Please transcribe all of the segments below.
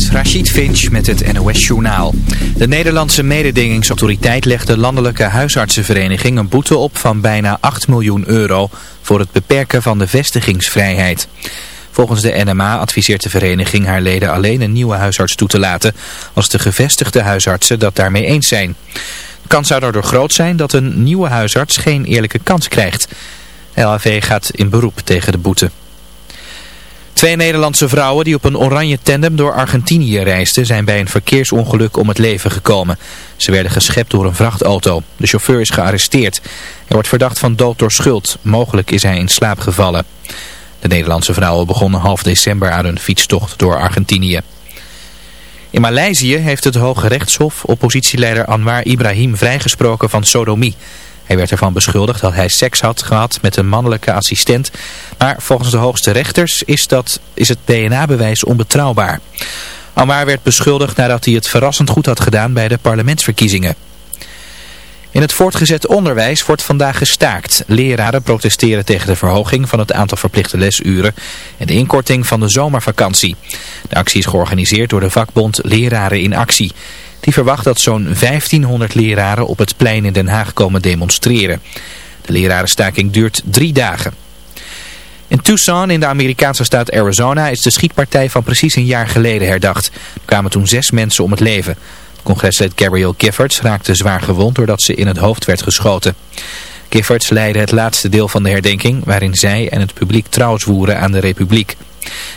is Rachid Finch met het NOS-journaal. De Nederlandse mededingingsautoriteit legt de Landelijke Huisartsenvereniging een boete op van bijna 8 miljoen euro voor het beperken van de vestigingsvrijheid. Volgens de NMA adviseert de vereniging haar leden alleen een nieuwe huisarts toe te laten als de gevestigde huisartsen dat daarmee eens zijn. De kans zou daardoor groot zijn dat een nieuwe huisarts geen eerlijke kans krijgt. LHV gaat in beroep tegen de boete. Twee Nederlandse vrouwen die op een oranje tandem door Argentinië reisden zijn bij een verkeersongeluk om het leven gekomen. Ze werden geschept door een vrachtauto. De chauffeur is gearresteerd. Hij wordt verdacht van dood door schuld. Mogelijk is hij in slaap gevallen. De Nederlandse vrouwen begonnen half december aan hun fietstocht door Argentinië. In Maleisië heeft het Hoge Rechtshof oppositieleider Anwar Ibrahim vrijgesproken van sodomie. Hij werd ervan beschuldigd dat hij seks had gehad met een mannelijke assistent. Maar volgens de hoogste rechters is, dat, is het DNA-bewijs onbetrouwbaar. Anwar werd beschuldigd nadat hij het verrassend goed had gedaan bij de parlementsverkiezingen. In het voortgezet onderwijs wordt vandaag gestaakt. Leraren protesteren tegen de verhoging van het aantal verplichte lesuren en de inkorting van de zomervakantie. De actie is georganiseerd door de vakbond Leraren in Actie. Die verwacht dat zo'n 1500 leraren op het plein in Den Haag komen demonstreren. De lerarenstaking duurt drie dagen. In Tucson in de Amerikaanse staat Arizona is de schietpartij van precies een jaar geleden herdacht. Er kwamen toen zes mensen om het leven. Congreslid Gabrielle Giffords raakte zwaar gewond doordat ze in het hoofd werd geschoten. Giffords leidde het laatste deel van de herdenking waarin zij en het publiek trouw zwoeren aan de republiek.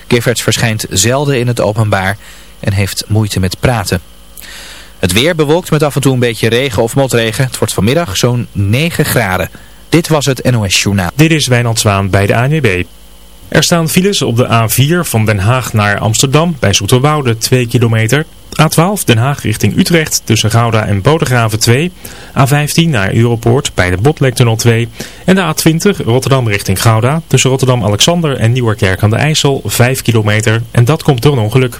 Giffords verschijnt zelden in het openbaar en heeft moeite met praten. Het weer bewolkt met af en toe een beetje regen of motregen. Het wordt vanmiddag zo'n 9 graden. Dit was het NOS Journaal. Dit is Wijnand Zwaan bij de ANWB. Er staan files op de A4 van Den Haag naar Amsterdam bij Zoeterwoude 2 kilometer. A12 Den Haag richting Utrecht tussen Gouda en Bodegraven 2. A15 naar Europoort bij de Botlektunnel 2. En de A20 Rotterdam richting Gouda tussen Rotterdam-Alexander en Nieuwerkerk aan de IJssel 5 kilometer. En dat komt door een ongeluk.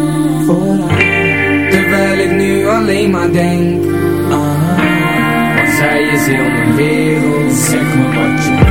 Terwijl ik nu alleen maar denk ah, Want zij is heel mijn wereld Zeg me wat je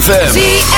ZFM.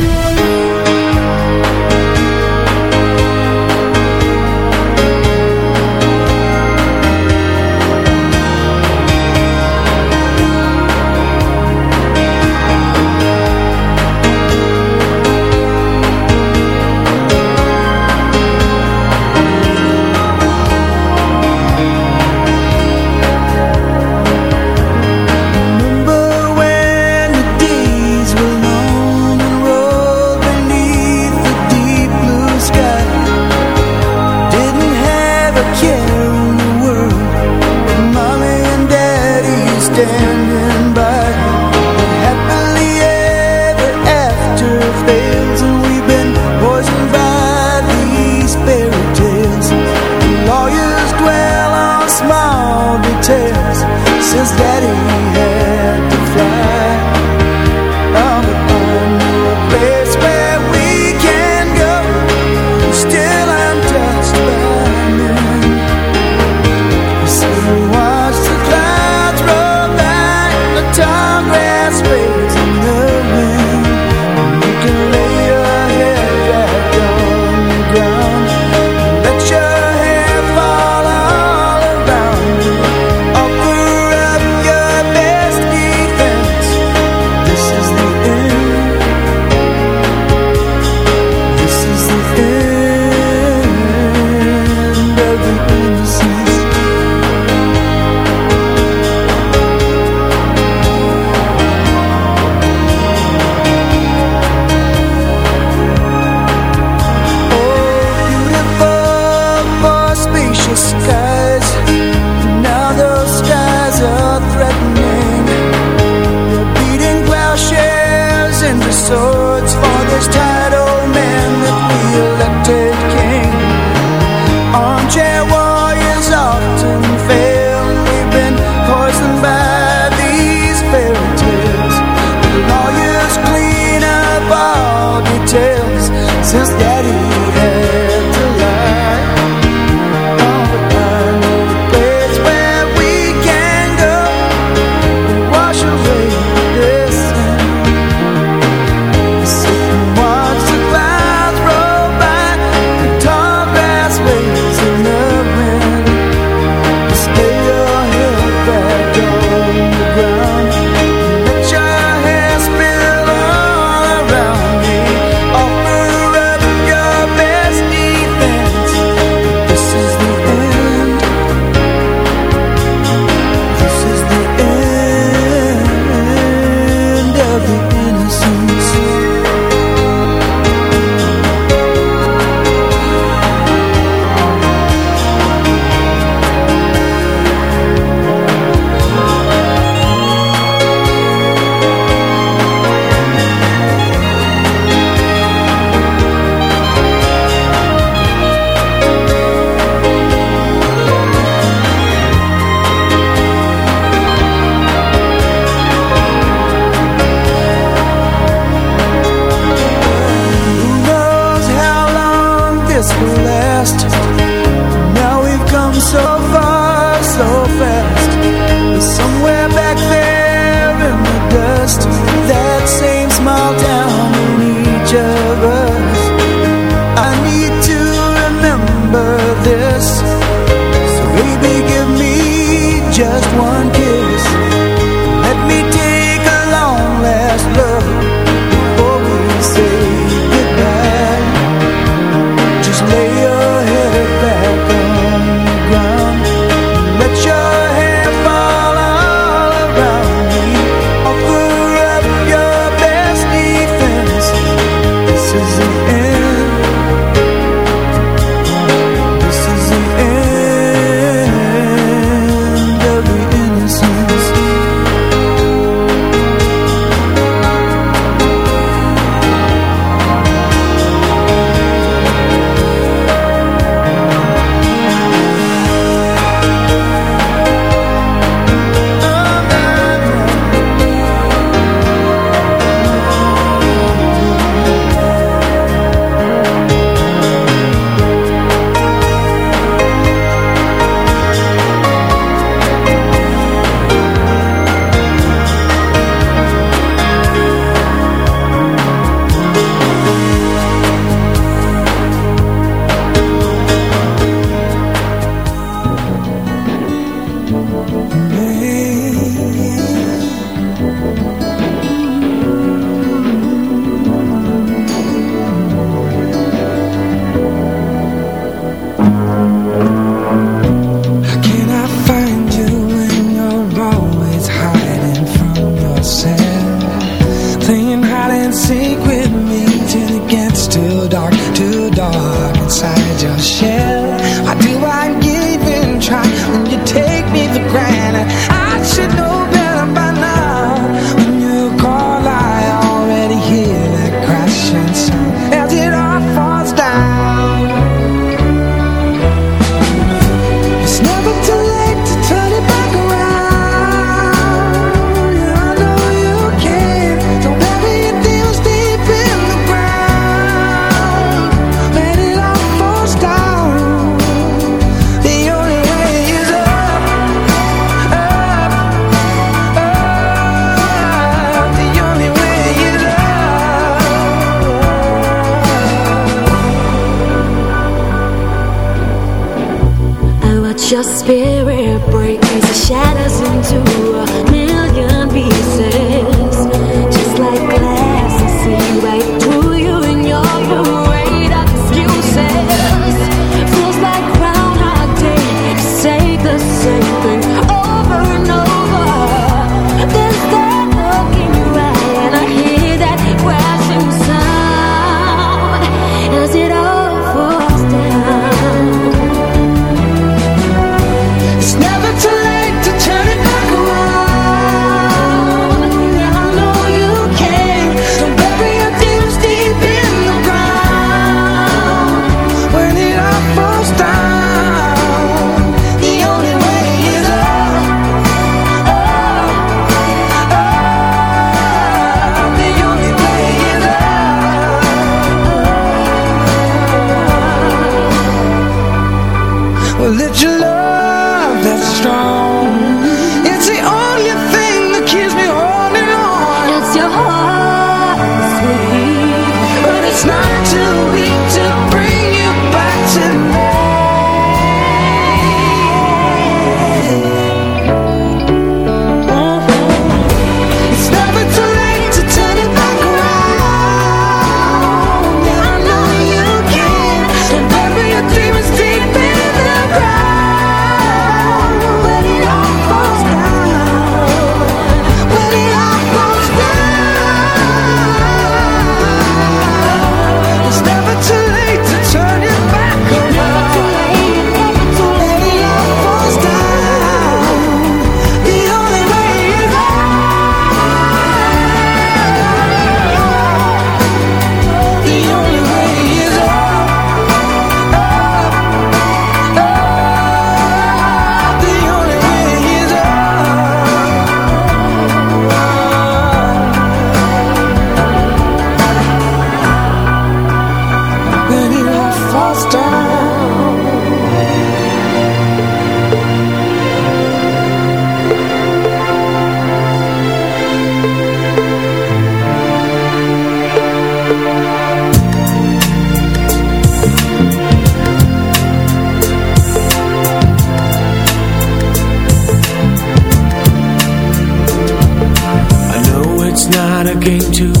came to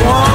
one.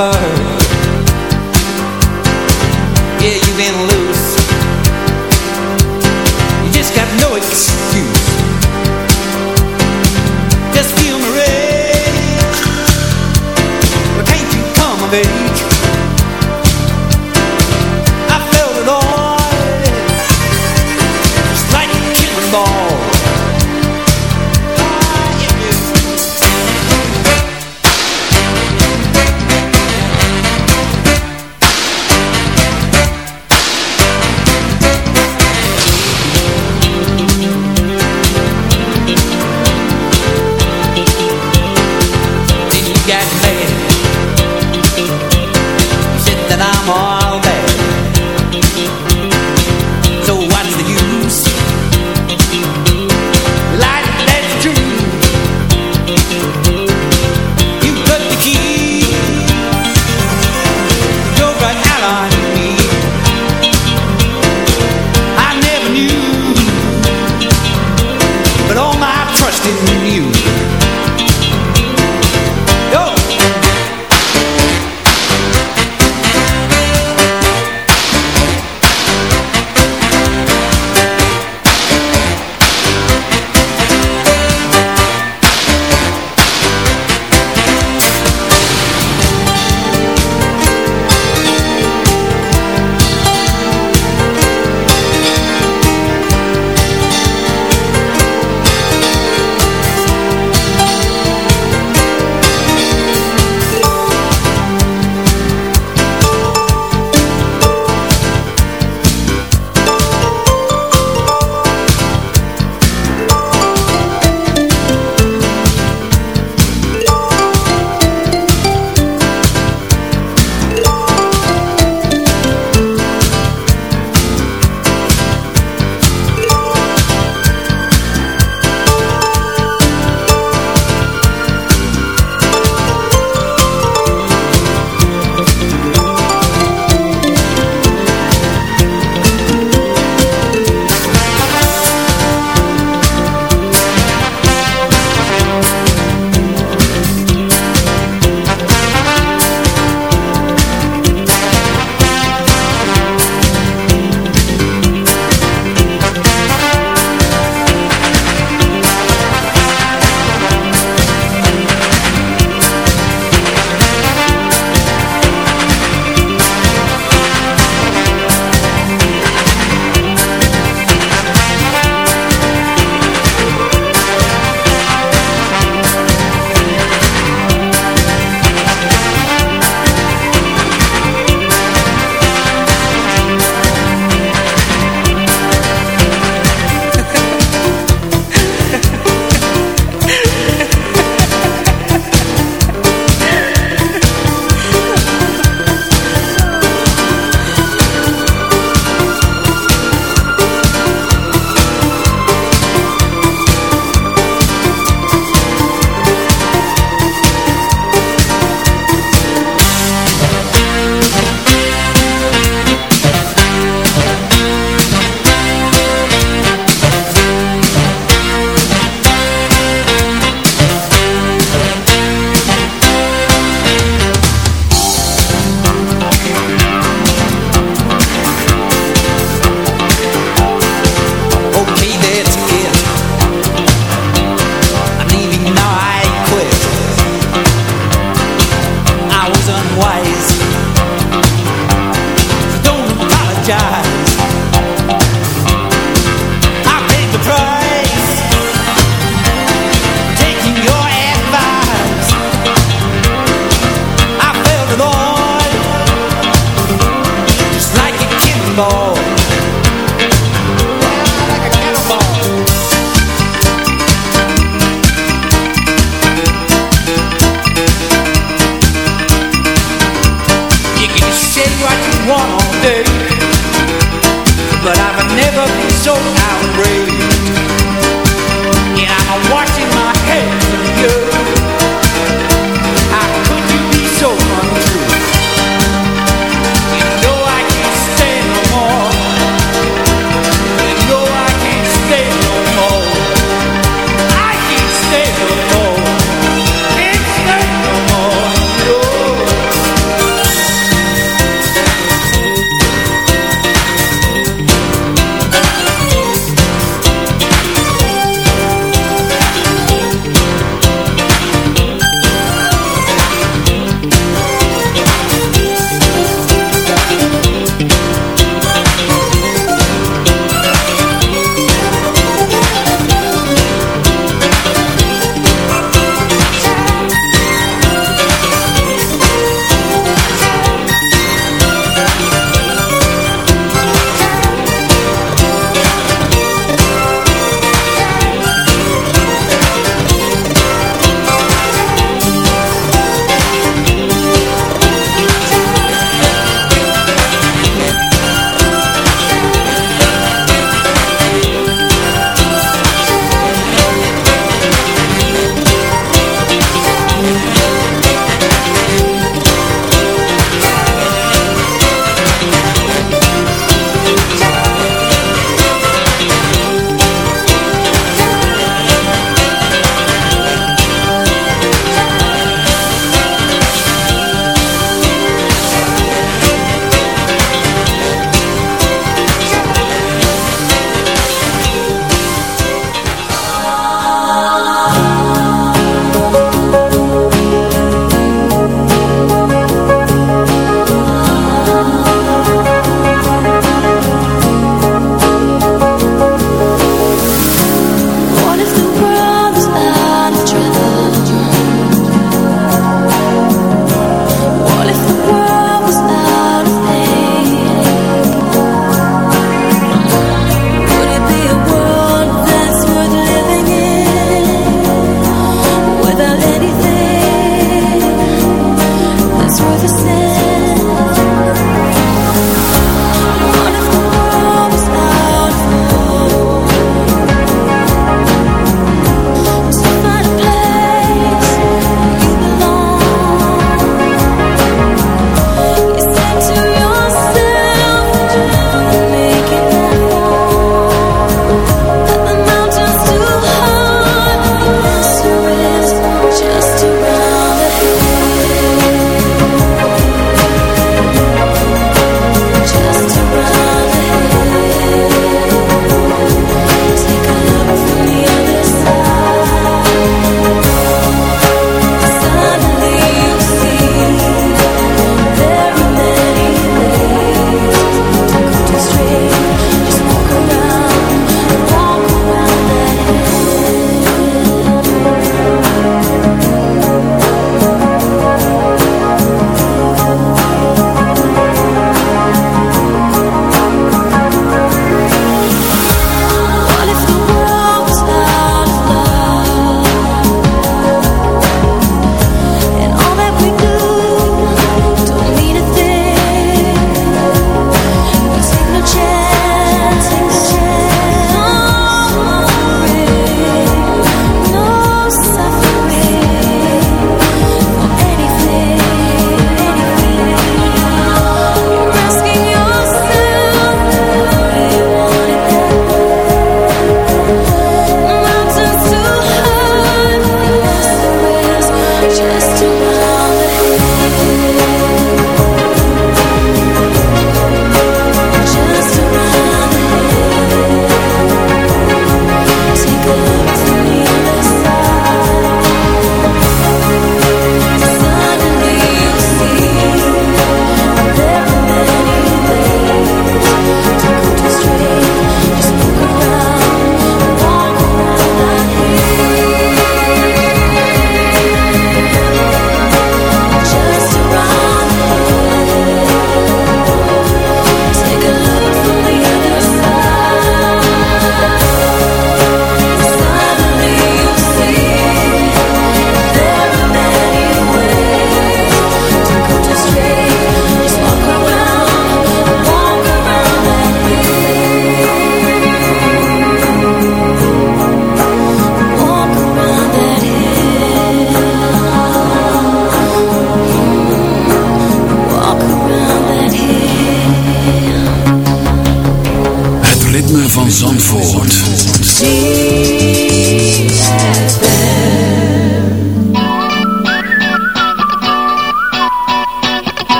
her.